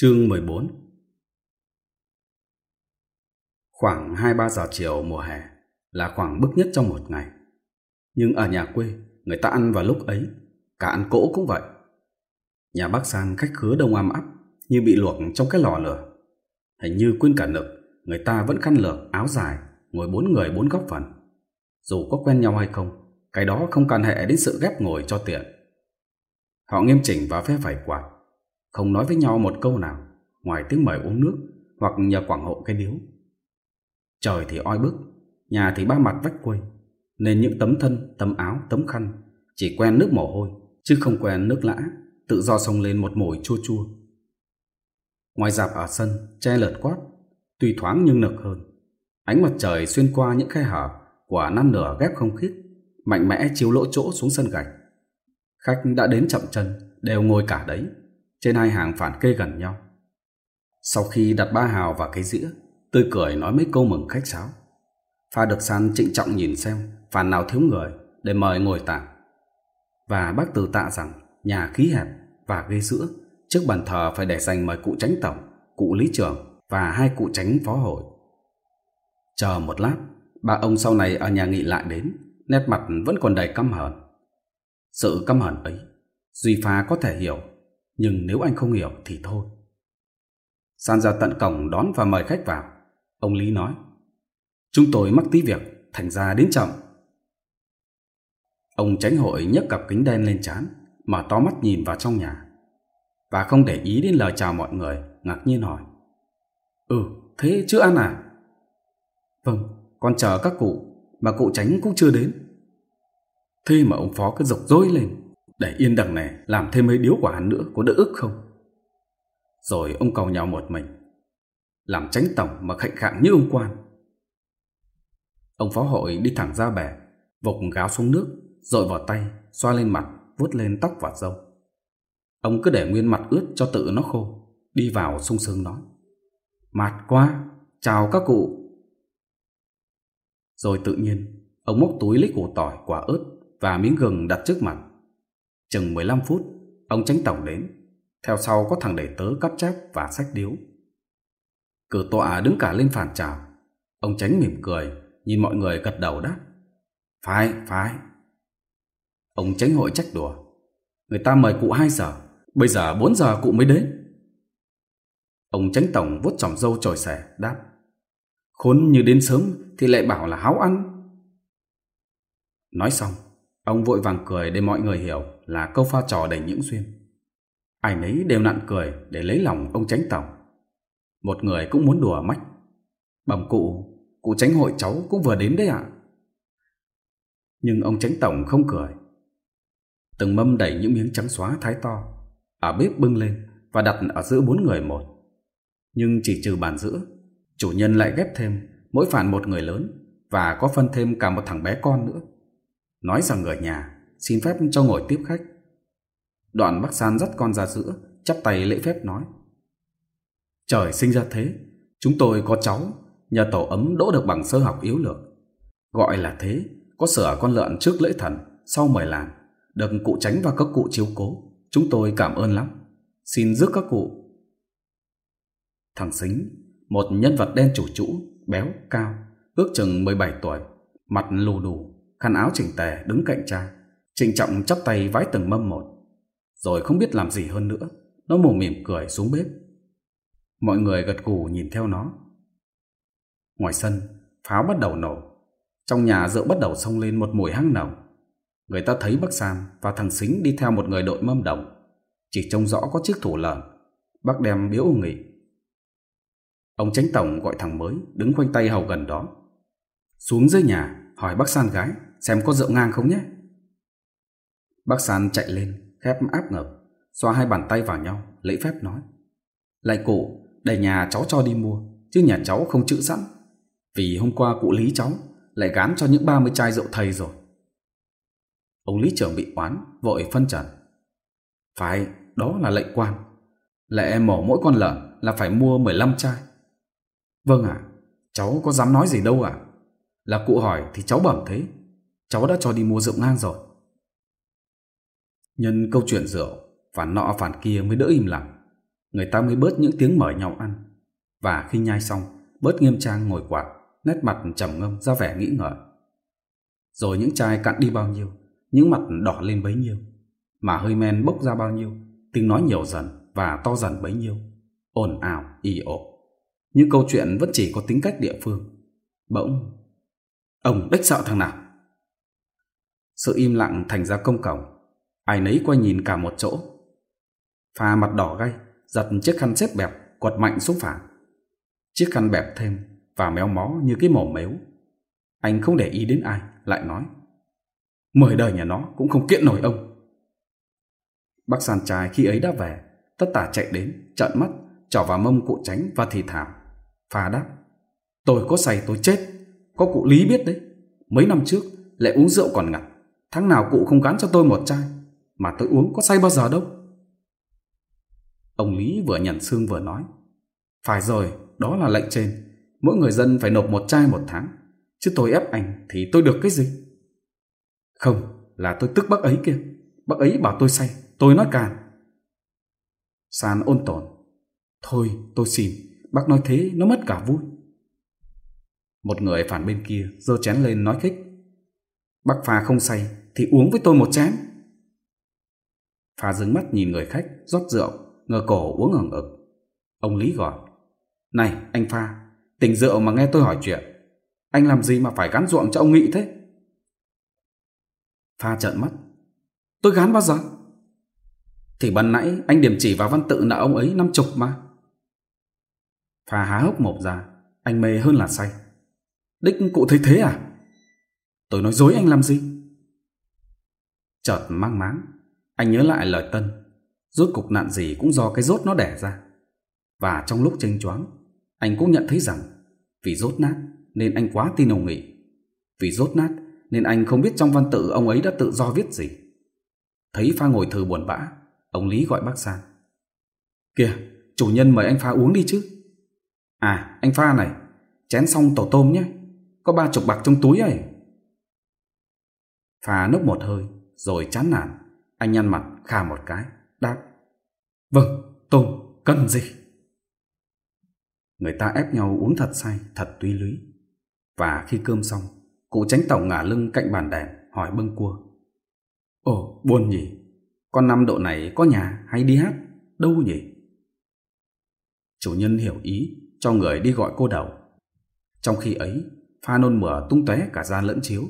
Chương 14 Khoảng 2-3 giờ chiều mùa hè là khoảng bức nhất trong một ngày. Nhưng ở nhà quê, người ta ăn vào lúc ấy, cả ăn cỗ cũng vậy. Nhà bác Sang khách khứa đông am ắp như bị luộc trong cái lò lửa. Hình như quên cả nực, người ta vẫn khăn lược áo dài, ngồi bốn người bốn góc phần. Dù có quen nhau hay không, cái đó không cần hệ đến sự ghép ngồi cho tiện. Họ nghiêm chỉnh và phép phải quạt không nói với nhau một câu nào ngoài tiếng mời uống nước hoặc nhờ quảng hộ cái điếu. Trời thì oi bức, nhà thì ba mặt vách quây, nên những tấm thân, tấm áo, tấm khăn chỉ quen nước mồ hôi chứ không quen nước lã, tự do sông lên một mồi chua chua. Ngoài dạp ở sân, che lợt quát, tuy thoáng nhưng nực hơn. Ánh mặt trời xuyên qua những khe hở của năm nửa ghép không khít, mạnh mẽ chiếu lỗ chỗ xuống sân gạch. Khách đã đến chậm chân, đều ngồi cả đấy, trên hai hàng phản kê gần nhau. Sau khi đặt ba hào và cái dĩa, tươi cười nói mấy câu mừng khách sáo. Pha được san trịnh trọng nhìn xem phản nào thiếu người để mời ngồi tạm. Và bác từ tạ rằng nhà khí hẹp và ghế sữa trước bàn thờ phải để dành mời cụ tránh tổng, cụ lý trưởng và hai cụ tránh phó hội. Chờ một lát, ba ông sau này ở nhà nghị lại đến, nét mặt vẫn còn đầy căm hờn. Sự căm hờn ấy, Duy Pha có thể hiểu nhưng nếu anh không hiểu thì thôi. San ra tận cổng đón và mời khách vào. Ông Lý nói, chúng tôi mắc tí việc, thành ra đến chậm. Ông tránh hội nhấc cặp kính đen lên chán, mở to mắt nhìn vào trong nhà. Và không để ý đến lời chào mọi người, ngạc nhiên hỏi. Ừ, thế chưa ăn à? Vâng, con chờ các cụ, mà cụ tránh cũng chưa đến. Thế mà ông Phó cứ rục rối lên để yên đằng này làm thêm mấy điếu quả hắn nữa có đỡ ức không? Rồi ông cầu nhau một mình, làm tránh tổng mà khạnh khạng như ông quan. Ông phó hội đi thẳng ra bè, vộc gáo xuống nước, dội vào tay, xoa lên mặt, vuốt lên tóc và râu. Ông cứ để nguyên mặt ướt cho tự nó khô, đi vào sung sướng nói. Mạt quá, chào các cụ. Rồi tự nhiên, ông móc túi lấy củ tỏi, quả ớt và miếng gừng đặt trước mặt Chừng 15 phút, ông tránh tổng đến, theo sau có thằng đầy tớ cắp chép và sách điếu. Cử tọa đứng cả lên phản trào. Ông tránh mỉm cười, nhìn mọi người gật đầu đáp. Phải, phải. Ông tránh hội trách đùa. Người ta mời cụ 2 giờ, bây giờ 4 giờ cụ mới đến. Ông tránh tổng vuốt tròm dâu trồi xẻ, đáp. Khốn như đến sớm thì lại bảo là háo ăn. Nói xong, ông vội vàng cười để mọi người hiểu là câu pha trò đầy những xuyên. Ai nấy đều nặn cười để lấy lòng ông tránh tổng. Một người cũng muốn đùa mách. Bẩm cụ, cụ tránh hội cháu cũng vừa đến đấy ạ. Nhưng ông tránh tổng không cười. Từng mâm đẩy những miếng trắng xóa thái to, ở bếp bưng lên và đặt ở giữa bốn người một. Nhưng chỉ trừ bàn giữa, chủ nhân lại ghép thêm mỗi phản một người lớn và có phân thêm cả một thằng bé con nữa. Nói rằng ở nhà xin phép cho ngồi tiếp khách. Đoạn Bắc San dắt con ra giữa, chắp tay lễ phép nói. Trời sinh ra thế, chúng tôi có cháu, nhờ tổ ấm đỗ được bằng sơ học yếu lược. Gọi là thế, có sửa con lợn trước lễ thần, sau mời làm, được cụ tránh và các cụ chiếu cố. Chúng tôi cảm ơn lắm. Xin rước các cụ. Thằng Sính, một nhân vật đen chủ trũ, béo, cao, ước chừng 17 tuổi, mặt lù đù, khăn áo chỉnh tề đứng cạnh cha. Trịnh trọng chắp tay vái từng mâm một, rồi không biết làm gì hơn nữa, nó mồm mỉm cười xuống bếp. Mọi người gật gù nhìn theo nó. Ngoài sân, pháo bắt đầu nổ, trong nhà rượu bắt đầu xông lên một mùi hăng nồng. Người ta thấy bác Sam và thằng Xính đi theo một người đội mâm đồng, chỉ trông rõ có chiếc thủ lợn, bác đem biếu ông nghị Ông tránh tổng gọi thằng mới đứng khoanh tay hầu gần đó. Xuống dưới nhà hỏi bác san gái xem có rượu ngang không nhé. Bác San chạy lên, khép áp ngực, xoa hai bàn tay vào nhau, lễ phép nói. Lại cụ, để nhà cháu cho đi mua, chứ nhà cháu không chữ sẵn. Vì hôm qua cụ Lý cháu lại gán cho những 30 chai rượu thầy rồi. Ông Lý trưởng bị oán, vội phân trần. Phải, đó là lệnh quan. Lệ mổ mỗi con lợn là phải mua 15 chai. Vâng ạ, à, cháu có dám nói gì đâu ạ. À? Là cụ hỏi thì cháu bẩm thế. Cháu đã cho đi mua rượu ngang rồi. Nhân câu chuyện rượu, phản nọ phản kia mới đỡ im lặng. Người ta mới bớt những tiếng mở nhau ăn. Và khi nhai xong, bớt nghiêm trang ngồi quạt, nét mặt trầm ngâm ra vẻ nghĩ ngợi. Rồi những chai cạn đi bao nhiêu, những mặt đỏ lên bấy nhiêu, mà hơi men bốc ra bao nhiêu, tiếng nói nhiều dần và to dần bấy nhiêu, ồn ào, ì ổ. Những câu chuyện vẫn chỉ có tính cách địa phương. Bỗng, ông đếch sợ thằng nào? Sự im lặng thành ra công cổng ai nấy quay nhìn cả một chỗ. Pha mặt đỏ gay, giật chiếc khăn xếp bẹp, quật mạnh xuống phản chiếc khăn bẹp thêm và méo mó như cái mổ mếu. Anh không để ý đến ai, lại nói, mời đời nhà nó cũng không kiện nổi ông. Bác sàn trai khi ấy đã về, tất tả chạy đến, trợn mắt, trỏ vào mông cụ tránh và thì thào. Pha đáp, tôi có say, tôi chết. Có cụ lý biết đấy. Mấy năm trước lại uống rượu còn ngặt. Tháng nào cụ không gán cho tôi một chai? mà tôi uống có say bao giờ đâu. Ông Lý vừa nhằn xương vừa nói, phải rồi, đó là lệnh trên, mỗi người dân phải nộp một chai một tháng, chứ tôi ép anh thì tôi được cái gì? Không, là tôi tức bác ấy kia, bác ấy bảo tôi say, tôi nói càn. San ôn tồn, thôi tôi xin, bác nói thế nó mất cả vui. Một người phản bên kia giơ chén lên nói khích. Bác phà không say thì uống với tôi một chén. Pha dừng mắt nhìn người khách, rót rượu, ngờ cổ uống ngẩng ngực. Ông Lý gọi. Này, anh Pha, tỉnh rượu mà nghe tôi hỏi chuyện. Anh làm gì mà phải gắn ruộng cho ông Nghị thế? Pha trợn mắt. Tôi gắn bao giờ? Thì ban nãy anh điểm chỉ vào văn tự nợ ông ấy năm chục mà. Pha há hốc mộp ra, anh mê hơn là say. Đích cụ thấy thế à? Tôi nói dối anh làm gì? Chợt mang máng, anh nhớ lại lời Tân, rốt cục nạn gì cũng do cái rốt nó đẻ ra. Và trong lúc tranh choáng, anh cũng nhận thấy rằng vì rốt nát nên anh quá tin ông nghị. Vì rốt nát nên anh không biết trong văn tự ông ấy đã tự do viết gì. Thấy pha ngồi thừ buồn bã, ông Lý gọi bác sang. Kìa, chủ nhân mời anh pha uống đi chứ. À, anh pha này, chén xong tổ tôm nhé, có ba chục bạc trong túi ấy. Pha nốc một hơi, rồi chán nản, anh nhăn mặt kha một cái, đáp. Vâng, tôi cần gì? Người ta ép nhau uống thật say, thật tuy lưới. Và khi cơm xong, cụ tránh tổng ngả lưng cạnh bàn đèn, hỏi bưng cua. Ồ, buồn nhỉ? Con năm độ này có nhà hay đi hát? Đâu nhỉ? Chủ nhân hiểu ý, cho người đi gọi cô đầu. Trong khi ấy, pha nôn mửa tung tóe cả gian lẫn chiếu,